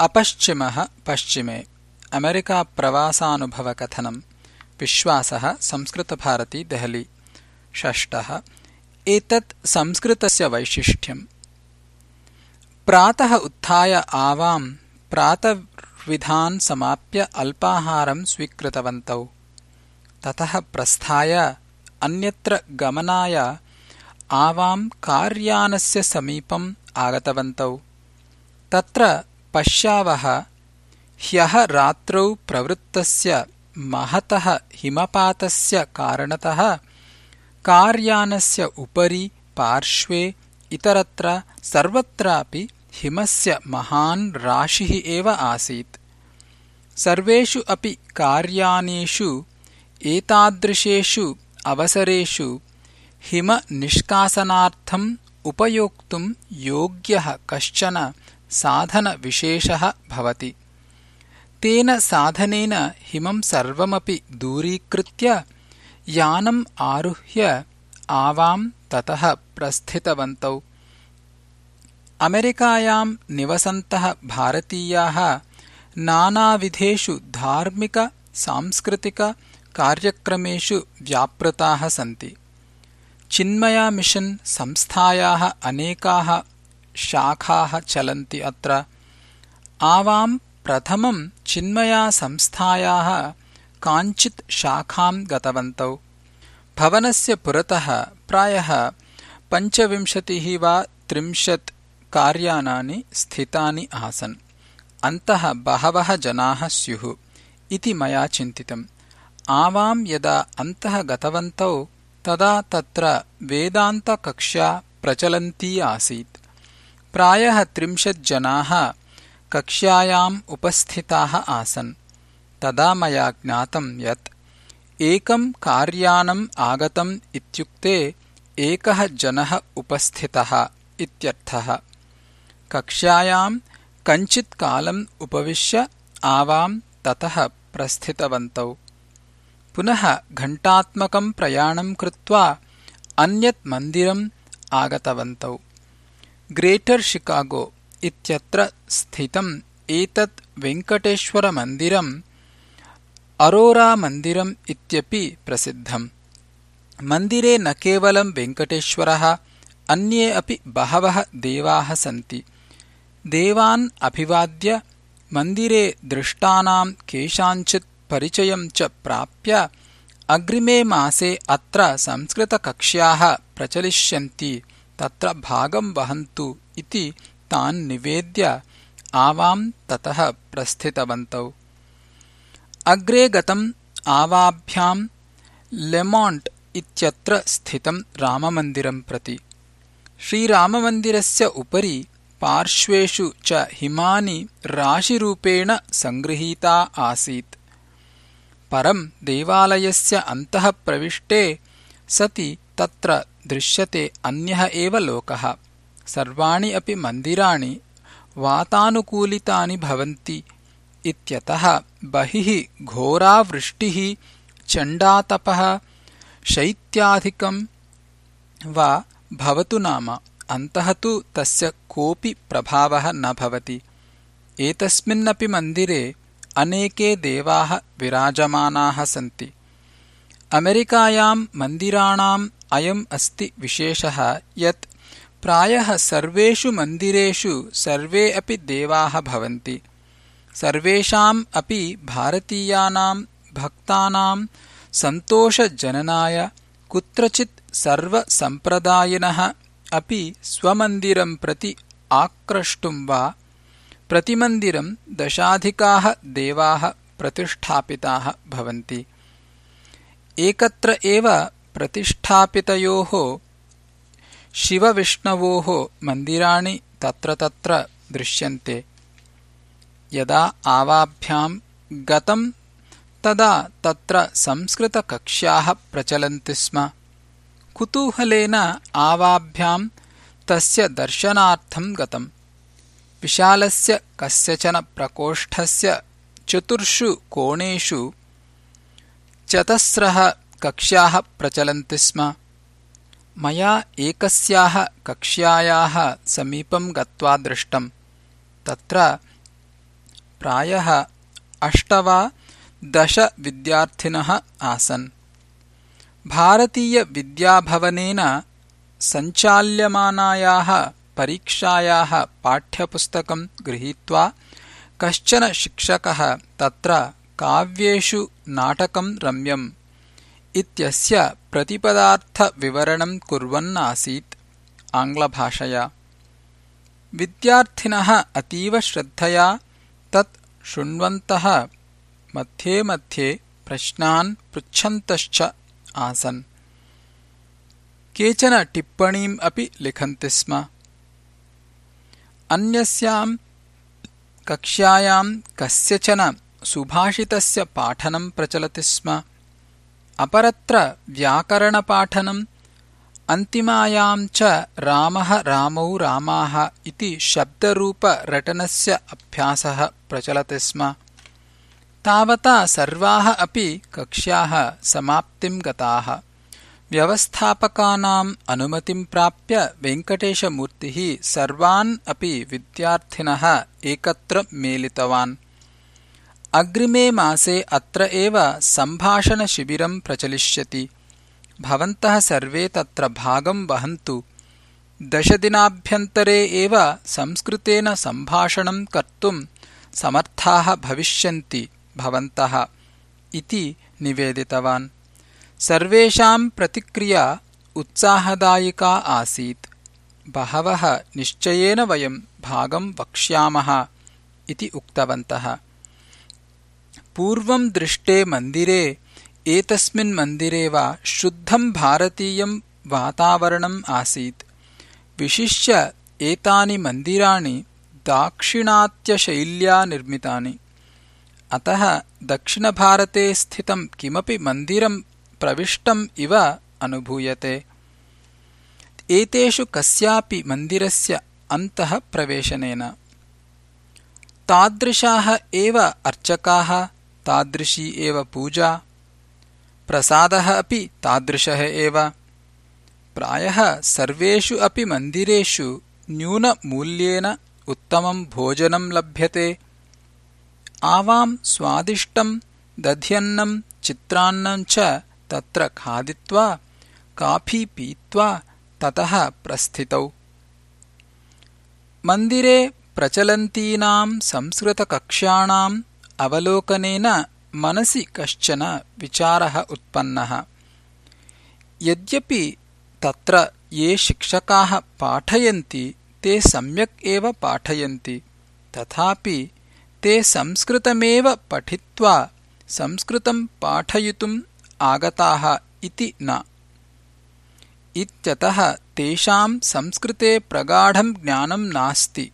अपश्चिमः पश्चिमे अमेरिकाप्रवासानुभवकथनम् विश्वासः संस्कृतभारती देहली। षष्टः एतत् संस्कृतस्य वैशिष्ट्यम्। प्रातः उत्थाय आवाम् प्रातविधान् समाप्य अल्पाहारम् स्वीकृतवन्तौ। ततः प्रस्थाय अन्यत्र गमनाय आवाम् कार्यानस्य समीपम् आगतवन्तौ। तत्र पश्यावः ह्यः रात्रौ प्रवृत्तस्य महतः हिमपातस्य कारणतः कार्यानस्य उपरि पार्श्वे इतरत्र सर्वत्रापि हिमस्य महान् राशिः एव आसीत्। सर्वेषु अपि कार्यानेषु एतादृशेषु अवसरेषु हिमनिष्कासनार्थम् उपयोक्तुम् योग्यः कश्चन साधनविशेषः भवति। तेन साधनेन हिमम् सर्वमपि दूरीकृत्य यानम् आरुह्य आवाम् ततः प्रस्थितवन्तौ। अमेरिकायाम् निवसन्तः भारतीयाः नानाविधेषु धार्मिक सांस्कृतिककार्यक्रमेषु व्यापृताः सन्ति। चिन्मयामिशन् संस्थायाः अनेकाः शाखाः चलन्ति अत्र। आवाम् प्रथमम् चिन्मयासंस्थायाः काञ्चित् शाखाम् गतवन्तौ। भवनस्य पुरतः प्रायः पञ्चविंशतिः वा त्रिंशत् कार्यानानि स्थितानि आसन्। अन्तः बहवः जनाः स्युः इति मया चिन्तितम्। आवाम् यदा अन्तः गतवन्तौ तदा तत्र वेदान्तकक्षा प्रचलन्ती आसीत् प्रायः त्रिंशज्जनाः कक्ष्यायाम् उपस्थिताः आसन्। तदा मया ज्ञातम् यत् एकम् कार्यानम् आगतम् इत्युक्ते एकः जनः उपस्थितः इत्यर्थः। कक्ष्यायाम् कञ्चित्कालम् उपविश्य आवाम् ततः प्रस्थितवन्तौ। पुनः घण्टात्मकम् प्रयाणम् कृत्वा अन्यत् मन्दिरम् आगतवन्तौ ग्रेटर् शिकागो इत्यत्र स्थितम् एतत् वेङ्कटेश्वरमन्दिरम् अरोरामन्दिरम् इत्यपि प्रसिद्धम्। मन्दिरे न केवलम् वेङ्कटेश्वरः अन्ये अपि बहवः देवाः सन्ति। देवान् अभिवाद्य मन्दिरे दृष्टानाम् केषाञ्चित् परिचयम् च प्राप्य अग्रिमे मासे अत्र संस्कृतकक्ष्याः प्रचलिष्यन्ति तत्र भागम् वहन्तु इति तान् निवेद्य आवाम् ततः प्रस्थितवन्तौ। अग्रे गतम् आवाभ्याम् लेमाण्ट् इत्यत्र स्थितम् राममन्दिरम् प्रति। श्रीराममन्दिरस्य उपरि पार्श्वेषु च हिमानि राशिरूपेण सङ्गृहीता आसीत्। परम् देवालयस्य अन्तः प्रविष्टे सति तत्र दृश्यते अन्यः एव लोकः। सर्वाणि अपि मन्दिराणि वातानुकूलितानि भवन्ति इत्यतः बहिः घोरावृष्टिः चण्डातपः शैत्याधिकम् वा भवतु नाम। अन्तः तु तस्य कोऽपि प्रभावः न भवति। एतस्मिन्नपि मन्दिरे अनेके देवाः विराजमानाः सन्ति। अमेरिकायाम् मन्दिराणाम् अयम् अस्ति विशेषः यत् प्रायः सर्वेषु मन्दिरेषु सर्वे अपि देवाः भवन्ति। सर्वेषाम् अपि भारतीयानाम् भक्तानाम् सन्तोषजननाय कुत्रचित् सर्वसम्प्रदायिनः अपि स्वमन्दिरम् प्रति आक्रष्टुम् वा प्रतिमन्दिरम् दशाधिकाः देवाः प्रतिष्ठापिताः भवन्ति। एकत्र एव प्रतिष्ठापितयोः शिवविष्णवोः मन्दिराणि तत्र तत्र दृश्यन्ते। यदा आवाभ्याम् गतम् तदा तत्र संस्कृतकक्ष्याः प्रचलन्ति स्म। कुतूहलेन आवाभ्याम् तस्य दर्शनार्थम् गतम्। विशालस्य कस्यचन प्रकोष्ठस्य चतुर्षु कोणेषु चतस्रः कक्ष्याः प्रचलन्ति स्म। मया एकस्याः कक्ष्यायाः समीपम् गत्वा दृष्टम्। तत्र प्रायः अष्ट वा दश विद्यार्थिनः आसन्। भारतीयविद्याभवनेन सञ्चाल्यमानायाः परीक्षायाः पाठ्यपुस्तकं गृहीत्वा कश्चन शिक्षकः तत्र काव्येषु नाटकं रम्यम् इत्यस्य प्रतिपदार्थविवरणं कुर्वन् आसीत् आङ्ग्लभाषया। विद्यार्थिनः अतीव श्रद्धया तत् शृण्वन्तः मध्ये मध्ये प्रश्नान् पृच्छन्तश्च आसन्। केचन टिप्पणीम् अपि लिखन्ति स्म। अन्यस्याम् कक्ष्यायाम् कस्यचन सुभाषितस्य पाठनं प्रचलति स्म अपरत्र व्याकरणपाठनम् अन्तिमायाम् च रामः रामौ रामाः इति शब्दरूपरटनस्य अभ्यासः प्रचलति स्म। तावता सर्वाः अपि कक्ष्याः समाप्तिम् गताः। व्यवस्थापकानाम् अनुमतिम् प्राप्य वेङ्कटेशमूर्तिः सर्वान् अपि विद्यार्थिनः एकत्र मेलितवान् अग्रिमे मासे अत्र एव सम्भाषणशिबिरम् प्रचलिष्यति। भवन्तः सर्वे तत्र भागम् वहन्तु। दशदिनाभ्यन्तरे एव संस्कृतेन सम्भाषणम् कर्तुम् समर्थाः भविष्यन्ति भवन्तः इति निवेदितवान्। सर्वेषाम् प्रतिक्रिया उत्साहदायिका आसीत्। बहवः निश्चयेन वयम् भागम् वक्ष्यामः इति उक्तवन्तः पूर्वम् दृष्टे मन्दिरे एतस्मिन् मन्दिरे वा शुद्धम् भारतीयम् वातावरणम् आसीत्। विशिष्य एतानि मन्दिराणि दाक्षिणात्यशैल्या निर्मितानि। अतः दक्षिणभारते स्थितम् किमपि मन्दिरम् प्रविष्टम् इव अनुभूयते। एतेषु कस्यापि मन्दिरस्य अन्तः प्रवेशनेन तादृशाः एव अर्चकाः तादृशी एव पूजा। प्रसादः अपि तादृशः एव। प्रायः सर्वेषु अपि मन्दिरेषु न्यूनमूल्येन उत्तमम् भोजनम् लभ्यते। आवाम् स्वादिष्टम् दध्यन्नम् चित्रान्नम् च तत्र खादित्वा काफी पीत्वा ततः प्रस्थितौ। मन्दिरे प्रचलन्तीनाम् संस्कृतकक्ष्याणाम् अवलोकनेन मनसि कश्चन विचारः उत्पन्नः यद्यपि तत्र ये शिक्षकाः पाठयन्ति ते सम्यक् एव पाठयन्ति तथापि ते संस्कृतमेव पठित्वा संस्कृतम् पाठयितुम् आगताः इति न इत्यतः तेषाम् संस्कृते प्रगाढम् ज्ञानम् नास्ति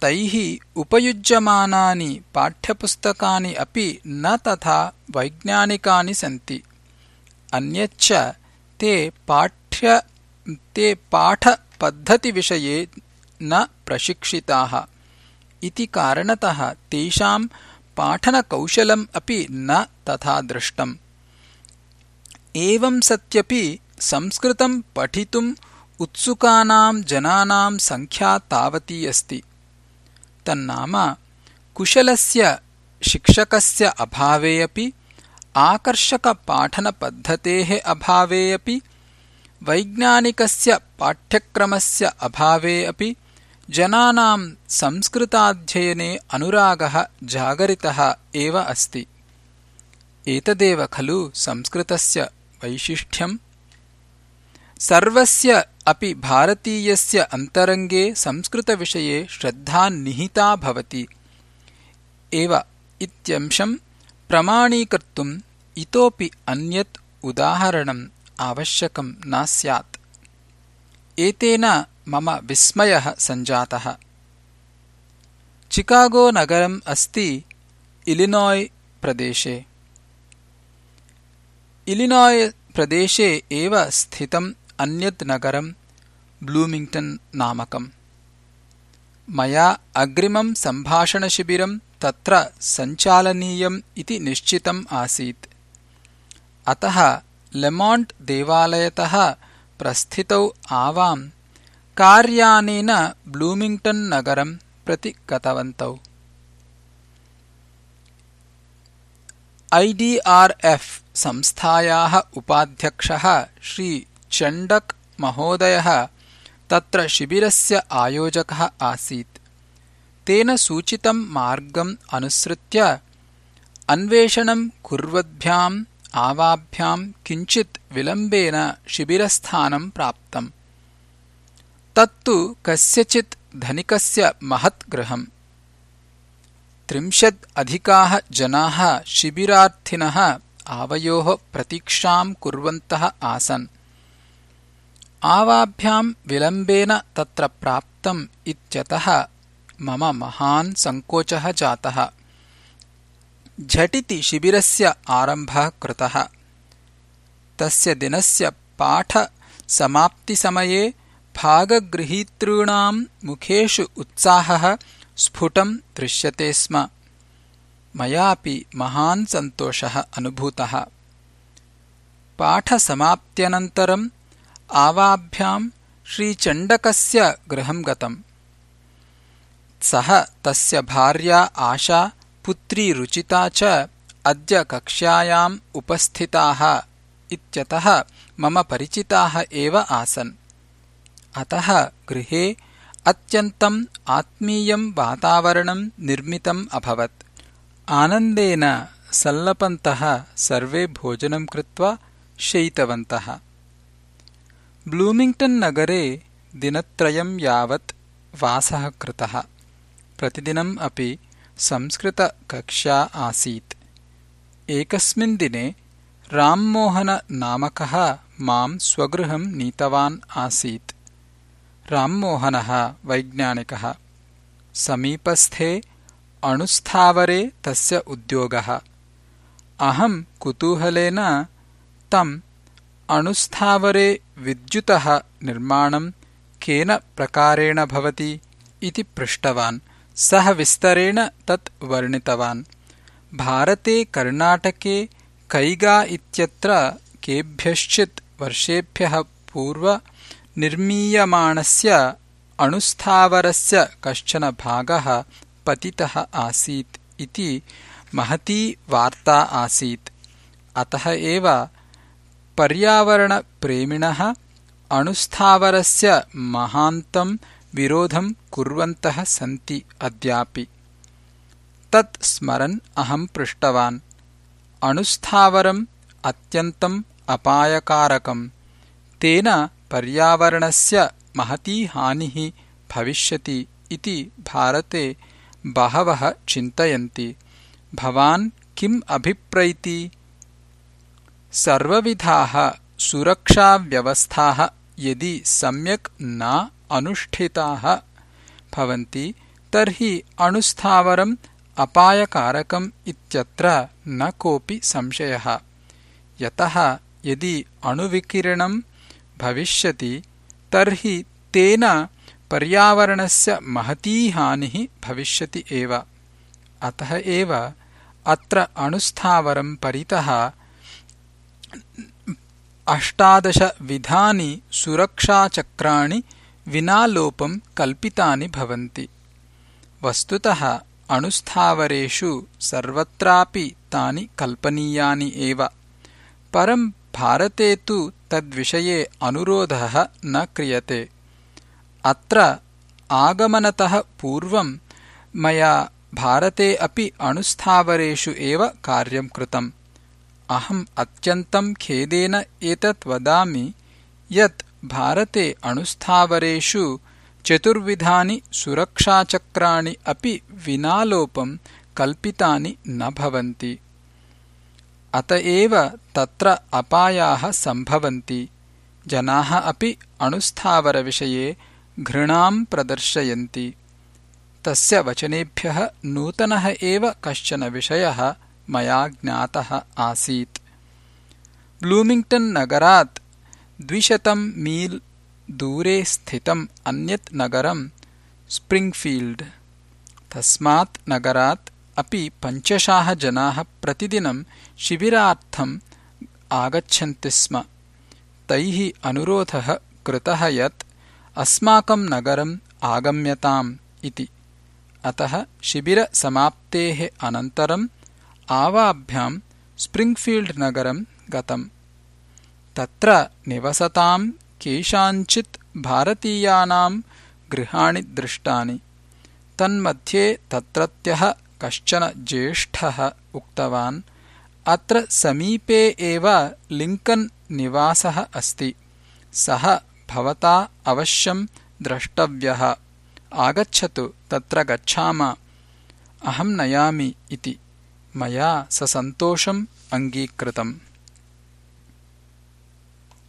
तैः उपयुज्यमानानि पाठ्यपुस्तकानि अपि न तथा वैज्ञानिकानि सन्ति। अन्यच्च ते पाठ्य ते पाठपद्धतिविषये न प्रशिक्षिताः। इति कारणतः तेषाम् पाठनकौशलम् अपि न तथा दृष्टम्। एवम् सत्यपि संस्कृतम् पठितुम् उत्सुकानाम् जनानाम् सङ्ख्या तावती अस्ति तन्नाम कुशलस्य शिक्षकस्य अभावे अपि आकर्षकपाठनपद्धतेः अभावे अपि वैज्ञानिकस्य पाठ्यक्रमस्य अभावे अपि जनानाम् संस्कृताध्ययने अनुरागः जागरितः एव अस्ति। एतदेव खलु संस्कृतस्य वैशिष्ट्यम् सर्वस्य अपि भारतीयस्य अन्तरङ्गे संस्कृतविषये श्रद्धा निहिता भवति। एव इत्यंशम् प्रमाणीकर्तुम् इतोपि अन्यत् उदाहरणम् आवश्यकम् न स्यात्। एतेन मम विस्मयः सञ्जातः। चिकागोनगरम् अस्ति इलिनोय् प्रदेशे। इलिनोय् प्रदेशे एव स्थितम् अन्यत् नगरम् ब्लूमिङ्ग्टन् नामकम्। मया अग्रिमम् सम्भाषणशिबिरम् तत्र सञ्चालनीयम् इति निश्चितम् आसीत्। अतः लेमाण्ट् देवालयतः प्रस्थितौ आवाम् कार्यानेन ब्लूमिङ्ग्टन् नगरम् प्रति गतवन्तौ। ऐडिआर्एफ् संस्थायाः उपाध्यक्षः श्रीचण्डक् महोदयः तत्र शिबिरस्य आयोजकः आसीत्। तेन सूचितं मार्गम् अनुसृत्य अन्वेषणं कुर्वद्भ्याम् आवाभ्याम् किञ्चित् विलम्बेन शिबिरस्थानं प्राप्तम्। तत्तु कस्यचित् धनिकस्य महत् गृहम्। त्रिंशत् अधिकाः जनाः शिबिरार्थिनः आवयोः प्रतीक्षाम् कुर्वन्तः आसन् आवाभ्याम् विलम्बेन तत्र प्राप्तम् इत्यतः मम महान् सङ्कोचः जातः। झटिति शिबिरस्य आरम्भः कृतः। तस्य दिनस्य पाठसमाप्तिसमये भागगृहीतॄणाम् मुखेषु उत्साहः स्फुटम् दृश्यते स्म। मयापि महान् सन्तोषः अनुभूतः। पाठसमाप्त्यनन्तरम् आवाभ्याम् श्रीचण्डकस्य गृहम् गतम्। सः तस्य भार्या आशा पुत्री रुचिता च अद्य कक्ष्यायाम् उपस्थिताः इत्यतः मम परिचिताः एव आसन्। अतः गृहे अत्यन्तम् आत्मीयम् वातावरणम् निर्मितम् अभवत्। आनन्देन सल्लपन्तः सर्वे भोजनम् कृत्वा शयितवन्तः ब्लूमिङ्ग्टन् नगरे दिनत्रयम् यावत् वासः कृतः प्रतिदिनम् अपि संस्कृतकक्षा आसीत् एकस्मिन् दिने राम्मोहननामकः माम् स्वगृहम् नीतवान् आसीत् राम्मोहनः वैज्ञानिकः समीपस्थे अणुस्थावरे तस्य उद्योगः अहम् कुतूहलेन तम् अणुस्थावरे विद्युतः निर्माणम् केन प्रकारेण भवति इति पृष्टवान्। सः विस्तरेण तत् वर्णितवान्। भारते कर्णाटके कैगा इत्यत्र केभ्यश्चित् वर्षेभ्यः पूर्व निर्मीयमाणस्य अणुस्थावरस्य कश्चन भागः पतितः आसीत् इति महती वार्ता आसीत्। अतः एव पर्यावरणप्रेमिणः अणुस्थावरस्य महान्तम् विरोधम् कुर्वन्तः सन्ति अद्यापि। तत् स्मरन् अहम् पृष्टवान्। अणुस्थावरम् अत्यन्तम् अपायकारकम्। तेन पर्यावरणस्य महती हानिः भविष्यति इति भारते बहवः चिन्तयन्ति। भवान् किम् अभिप्रैति सर्वविधाः सुरक्षाव्यवस्थाः यदि सम्यक् न अनुष्ठिताः भवन्ति तर्हि अणुस्थावरम् अपायकारकम् इत्यत्र न कोऽपि संशयः। यतः यदि अणुविकिरणम् भविष्यति तर्हि तेन पर्यावरणस्य महती हानिः भविष्यति एव। अतः एव अत्र अणुस्थावरम् परितः अष्टादशविधानि सुरक्षाचक्राणि विना लोपम् कल्पितानि भवन्ति। वस्तुतः अणुस्थावरेषु सर्वत्रापि तानि कल्पनीयानि एव। परम् भारते तु तद्विषये अनुरोधः न क्रियते। अत्र आगमनतः पूर्वम् मया भारते अपि अणुस्थावरेषु एव कार्यम् कृतम् अहम् अत्यन्तम् खेदेन एतत् वदामि यत् भारते अणुस्थावरेषु चतुर्विधानि सुरक्षाचक्राणि अपि विनालोपम् कल्पितानि न भवन्ति। अत एव तत्र अपायाः सम्भवन्ति। जनाः अपि अणुस्थावरविषये घृणाम् प्रदर्शयन्ति। तस्य वचनेभ्यः नूतनः एव कश्चन विषयः मया ज्ञातः आसीत्। ब्लूमिङ्ग्टन् नगरात् द्विशतम् मील् दूरे स्थितम् अन्यत् नगरम् स्प्रिङ्ग्फील्ड् तस्मात् नगरात् अपि पञ्चशाः जनाः प्रतिदिनं शिबिरार्थम् आगच्छन्ति स्म। तैः अनुरोधः कृतः यत् अस्माकं नगरम् आगम्यताम् इति। अतः शिबिरसमाप्तेः अनन्तरम् आवाभ्याम् स्प्रिङ्ग्फील्ड् नगरं गतम्। तत्र निवसताम् केषाञ्चित् भारतीयानां गृहाणि दृष्टानि। तन्मध्ये तत्रत्यः कश्चन ज्येष्ठः उक्तवान्। अत्र समीपे एव लिङ्कन् निवासः अस्ति। सः भवता अवश्यं द्रष्टव्यः। आगच्छतु तत्र गच्छाम। अहं नयामि इति मया ससन्तोषम् अङ्गीकृतम्